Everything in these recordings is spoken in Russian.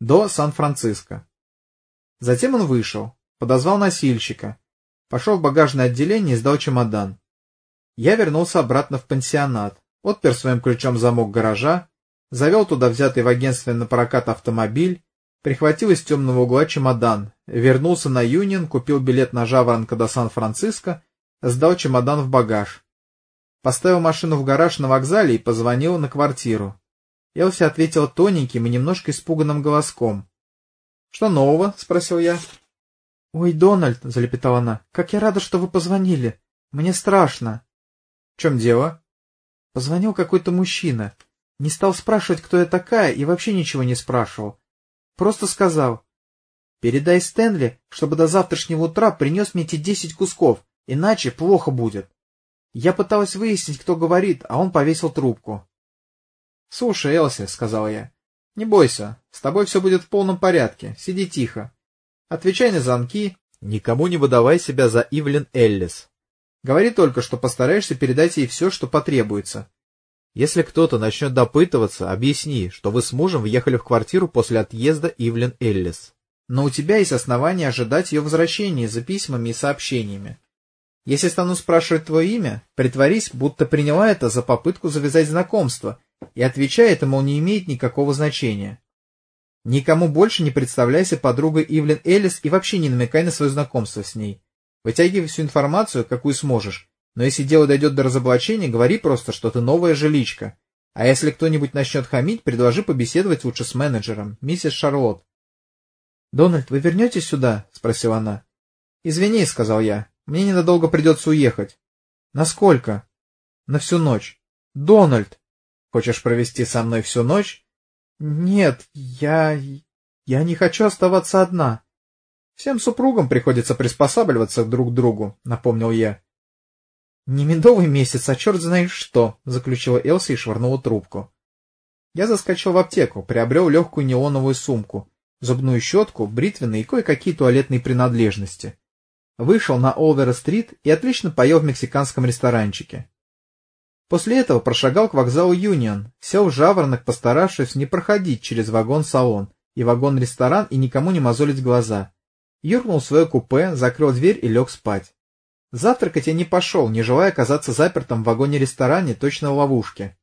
До Сан-Франциско. Затем он вышел, подозвал носильщика, пошел в багажное отделение и сдал чемодан. Я вернулся обратно в пансионат, отпер своим ключом замок гаража, завел туда взятый в агентстве на прокат автомобиль, прихватил из темного угла чемодан, вернулся на Юнион, купил билет на Жаворонка до Сан-Франциско, сдал чемодан в багаж. Поставил машину в гараж на вокзале и позвонил на квартиру. Элси ответила тоненьким и немножко испуганным голоском. — Что нового? — спросил я. — Ой, Дональд, — залепетала она, — как я рада, что вы позвонили. Мне страшно. — В чем дело? Позвонил какой-то мужчина. Не стал спрашивать, кто я такая, и вообще ничего не спрашивал. Просто сказал. — Передай Стэнли, чтобы до завтрашнего утра принес мне эти десять кусков, иначе плохо будет. Я пыталась выяснить, кто говорит, а он повесил трубку. — Слушай, Элси, — сказал я, — не бойся, с тобой все будет в полном порядке, сиди тихо. Отвечай на звонки, никому не выдавай себя за Ивлин Эллис. Говори только, что постараешься передать ей все, что потребуется. Если кто-то начнет допытываться, объясни, что вы с мужем въехали в квартиру после отъезда Ивлин Эллис. Но у тебя есть основания ожидать ее возвращения за письмами и сообщениями. Если стану спрашивать твое имя, притворись, будто приняла это за попытку завязать знакомство, и отвечай это, мол, не имеет никакого значения. Никому больше не представляйся подругой Ивлин Эллис и вообще не намекай на свое знакомство с ней. Вытягивай всю информацию, какую сможешь, но если дело дойдет до разоблачения, говори просто, что ты новая жиличка. А если кто-нибудь начнет хамить, предложи побеседовать лучше с менеджером, миссис Шарлотт. — Дональд, вы вернетесь сюда? — спросила она. — Извини, — сказал я. Мне ненадолго придется уехать. — Насколько? — На всю ночь. — Дональд! Хочешь провести со мной всю ночь? — Нет, я... я не хочу оставаться одна. — Всем супругам приходится приспосабливаться друг к другу, — напомнил я. — Не медовый месяц, а черт знает что, — заключила Элси и швырнула трубку. Я заскочил в аптеку, приобрел легкую неоновую сумку, зубную щетку, бритвенные и кое-какие туалетные принадлежности вышел на Олвера-стрит и отлично поел в мексиканском ресторанчике. После этого прошагал к вокзалу Юнион, сел жаворонок, постаравшись не проходить через вагон-салон и вагон-ресторан и никому не мозолить глаза. Юркнул в свое купе, закрыл дверь и лег спать. Завтракать я не пошел, не желая оказаться запертым в вагоне-ресторане точно в ловушке.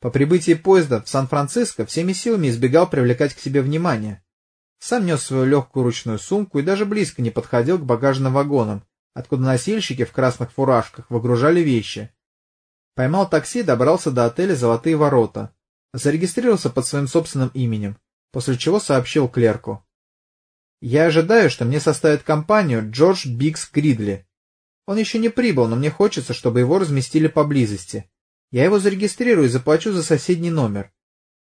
По прибытии поезда в Сан-Франциско всеми силами избегал привлекать к себе внимание, сам нес свою легкую ручную сумку и даже близко не подходил к багажным вагонам, откуда носильщики в красных фуражках выгружали вещи. Поймал такси и добрался до отеля «Золотые ворота». Зарегистрировался под своим собственным именем, после чего сообщил клерку. «Я ожидаю, что мне составит компанию Джордж Бикс Гридли. Он еще не прибыл, но мне хочется, чтобы его разместили поблизости. Я его зарегистрирую и заплачу за соседний номер.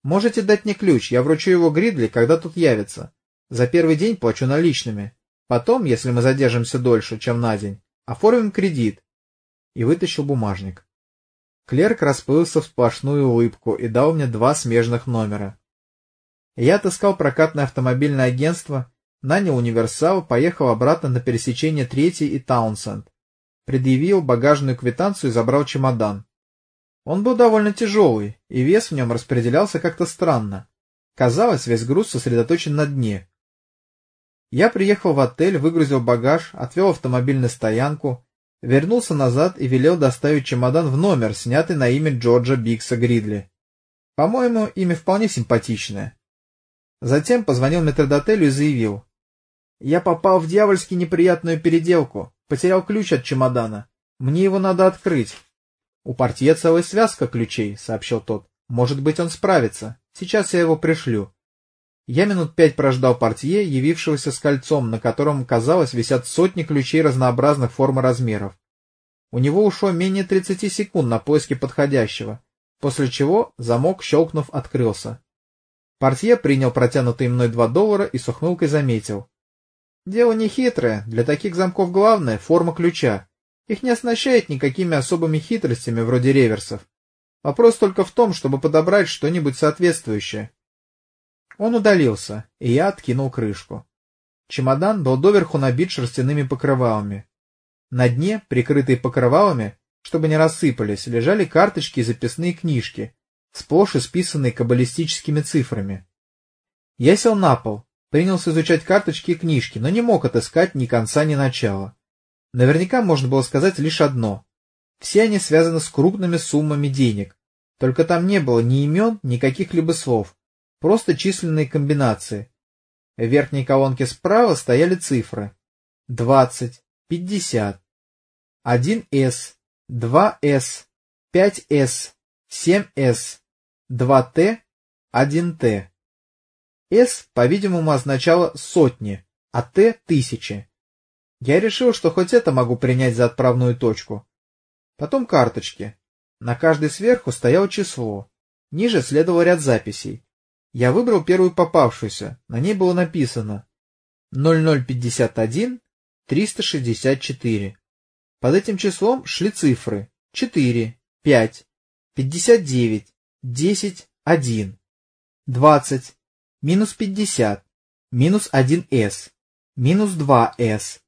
Можете дать мне ключ, я вручу его Гридли, когда тут явится. За первый день плачу наличными. Потом, если мы задержимся дольше, чем на день, оформим кредит. И вытащил бумажник. Клерк расплылся в сплошную улыбку и дал мне два смежных номера. Я отыскал прокатное автомобильное агентство, нанял универсал, поехал обратно на пересечение Третий и Таунсенд. Предъявил багажную квитанцию и забрал чемодан. Он был довольно тяжелый, и вес в нем распределялся как-то странно. Казалось, весь груз сосредоточен на дне. Я приехал в отель, выгрузил багаж, отвел автомобиль на стоянку, вернулся назад и велел доставить чемодан в номер, снятый на имя Джорджа Бикса Гридли. По-моему, имя вполне симпатичное. Затем позвонил метрдотелю и заявил. Я попал в дьявольски неприятную переделку, потерял ключ от чемодана. Мне его надо открыть. У портье целая связка ключей, сообщил тот. Может быть, он справится. Сейчас я его пришлю. Я минут пять прождал портье, явившегося с кольцом, на котором, казалось, висят сотни ключей разнообразных форм и размеров. У него ушло менее тридцати секунд на поиски подходящего, после чего замок, щелкнув, открылся. Портье принял протянутые мной два доллара и с ухмылкой заметил. Дело не хитрое, для таких замков главное — форма ключа. Их не оснащает никакими особыми хитростями вроде реверсов. Вопрос только в том, чтобы подобрать что-нибудь соответствующее. Он удалился, и я откинул крышку. Чемодан был доверху набит шерстяными покрывалами. На дне, прикрытые покрывалами, чтобы не рассыпались, лежали карточки и записные книжки, сплошь исписанные каббалистическими цифрами. Я сел на пол, принялся изучать карточки и книжки, но не мог отыскать ни конца, ни начала. Наверняка можно было сказать лишь одно. Все они связаны с крупными суммами денег, только там не было ни имен, ни каких-либо слов, просто численные комбинации. В верхней колонке справа стояли цифры. 20, 50, 1С, 2С, 5С, 7С, 2Т, 1Т. С, по-видимому, означало сотни, а Т — тысячи. Я решил, что хоть это могу принять за отправную точку. Потом карточки. На каждой сверху стояло число. Ниже следовал ряд записей. Я выбрал первую попавшуюся. На ней было написано 0051 364. Под этим числом шли цифры 4, 5, 59, 10, 1, 20, минус 50, минус 1s, минус 2s,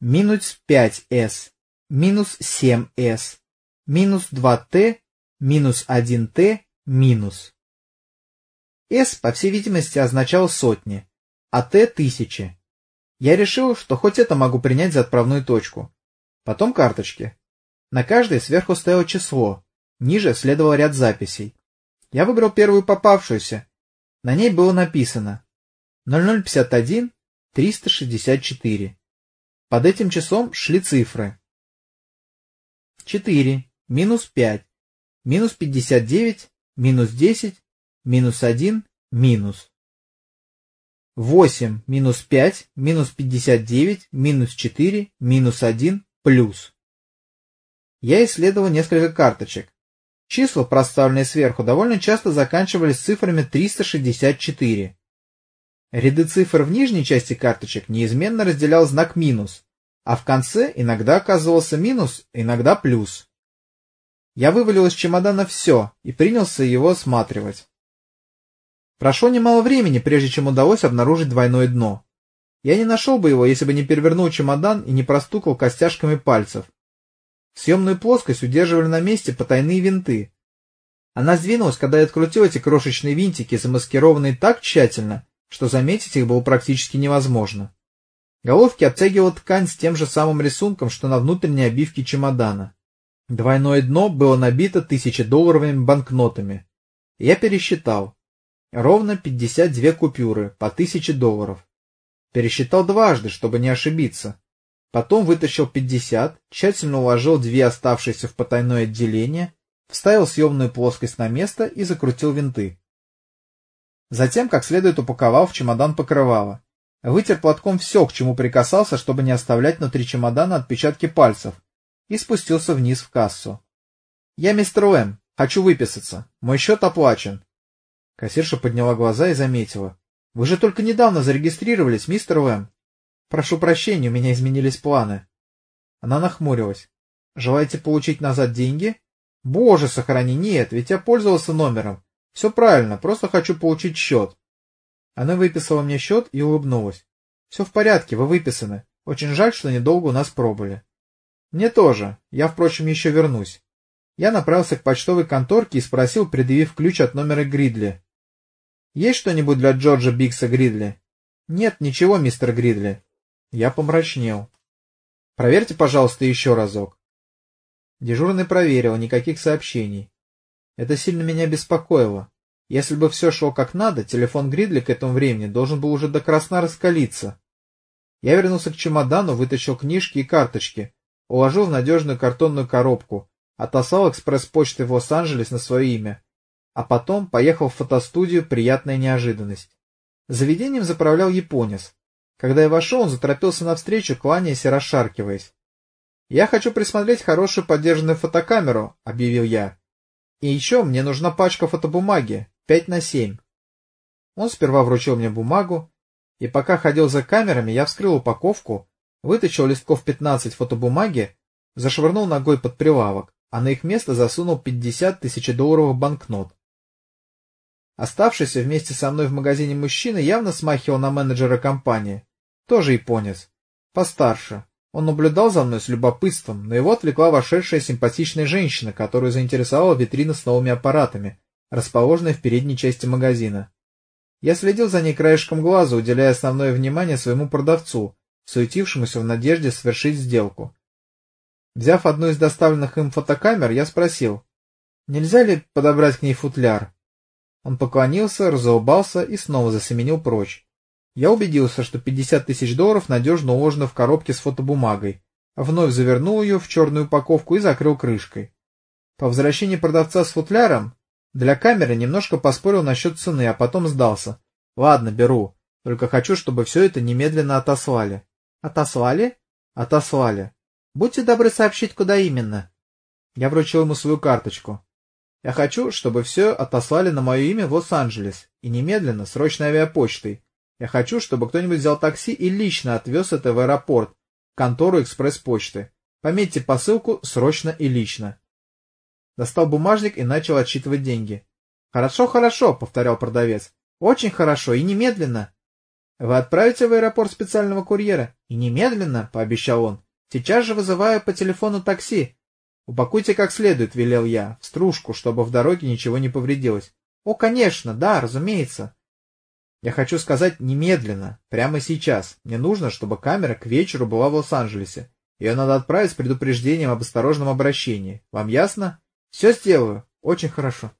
минус 5s, минус 7s, минус 2t, минус 1t, минус. S, по всей видимости, означал сотни, а T — тысячи. Я решил, что хоть это могу принять за отправную точку. Потом карточки. На каждой сверху стояло число, ниже следовал ряд записей. Я выбрал первую попавшуюся. На ней было написано 0051 364. Под этим числом шли цифры. 4, минус 5, минус 59, минус 10, минус 1, минус. 8 минус 5, минус 59, минус 4, минус 1, плюс. Я исследовал несколько карточек. Числа, проставленные сверху, довольно часто заканчивались цифрами 364. Ряды цифр в нижней части карточек неизменно разделял знак минус, а в конце иногда оказывался минус, иногда плюс. Я вывалил из чемодана все и принялся его осматривать. Прошло немало времени, прежде чем удалось обнаружить двойное дно. Я не нашел бы его, если бы не перевернул чемодан и не простукал костяшками пальцев. Съемную плоскость удерживали на месте потайные винты. Она сдвинулась, когда я открутил эти крошечные винтики, замаскированные так тщательно, что заметить их было практически невозможно. Головки обтягивала ткань с тем же самым рисунком, что на внутренней обивке чемодана. Двойное дно было набито тысячедолларовыми банкнотами. Я пересчитал. Ровно 52 купюры по тысяче долларов. Пересчитал дважды, чтобы не ошибиться. Потом вытащил 50, тщательно уложил две оставшиеся в потайное отделение, вставил съемную плоскость на место и закрутил винты. Затем, как следует, упаковал в чемодан покрывало. Вытер платком все, к чему прикасался, чтобы не оставлять внутри чемодана отпечатки пальцев, и спустился вниз в кассу. — Я мистер Уэм, хочу выписаться. Мой счет оплачен. Кассирша подняла глаза и заметила. — Вы же только недавно зарегистрировались, мистер Уэм. Прошу прощения, у меня изменились планы. Она нахмурилась. Желаете получить назад деньги? Боже, сохрани, нет, ведь я пользовался номером. Все правильно, просто хочу получить счет. Она выписала мне счет и улыбнулась. Все в порядке, вы выписаны. Очень жаль, что недолго у нас пробыли. Мне тоже. Я, впрочем, еще вернусь. Я направился к почтовой конторке и спросил, предъявив ключ от номера Гридли. Есть что-нибудь для Джорджа Бикса Гридли? Нет, ничего, мистер Гридли. Я помрачнел. Проверьте, пожалуйста, еще разок. Дежурный проверил, никаких сообщений. Это сильно меня беспокоило. Если бы все шло как надо, телефон Гридли к этому времени должен был уже до красна раскалиться. Я вернулся к чемодану, вытащил книжки и карточки, уложил в надежную картонную коробку, отослал экспресс-почтой в Лос-Анджелес на свое имя, а потом поехал в фотостудию «Приятная неожиданность». Заведением заправлял японец, когда я вошел, он заторопился навстречу, кланяясь и расшаркиваясь. — Я хочу присмотреть хорошую поддержанную фотокамеру, — объявил я. — И еще мне нужна пачка фотобумаги, пять на семь. Он сперва вручил мне бумагу, и пока ходил за камерами, я вскрыл упаковку, вытащил листков пятнадцать фотобумаги, зашвырнул ногой под прилавок, а на их место засунул пятьдесят тысячедолларовых банкнот. Оставшийся вместе со мной в магазине мужчина явно смахивал на менеджера компании. Тоже японец. Постарше. Он наблюдал за мной с любопытством, но его отвлекла вошедшая симпатичная женщина, которую заинтересовала витрина с новыми аппаратами, расположенная в передней части магазина. Я следил за ней краешком глаза, уделяя основное внимание своему продавцу, суетившемуся в надежде совершить сделку. Взяв одну из доставленных им фотокамер, я спросил, нельзя ли подобрать к ней футляр? Он поклонился, разулыбался и снова засеменил прочь. Я убедился, что 50 тысяч долларов надежно уложено в коробке с фотобумагой, вновь завернул ее в черную упаковку и закрыл крышкой. По возвращении продавца с футляром для камеры немножко поспорил насчет цены, а потом сдался. Ладно, беру. Только хочу, чтобы все это немедленно отослали. Отослали? Отослали. Будьте добры сообщить, куда именно. Я вручил ему свою карточку. Я хочу, чтобы все отослали на мое имя в Лос-Анджелес. И немедленно, срочной авиапочтой. Я хочу, чтобы кто-нибудь взял такси и лично отвез это в аэропорт, в контору экспресс-почты. Пометьте посылку «Срочно и лично». Достал бумажник и начал отсчитывать деньги. «Хорошо, хорошо», — повторял продавец. «Очень хорошо и немедленно». «Вы отправите в аэропорт специального курьера?» «И немедленно», — пообещал он. «Сейчас же вызываю по телефону такси». «Упакуйте как следует», — велел я, в стружку, чтобы в дороге ничего не повредилось. «О, конечно, да, разумеется». Я хочу сказать немедленно, прямо сейчас. Мне нужно, чтобы камера к вечеру была в Лос-Анджелесе. Ее надо отправить с предупреждением об осторожном обращении. Вам ясно? Все сделаю. Очень хорошо.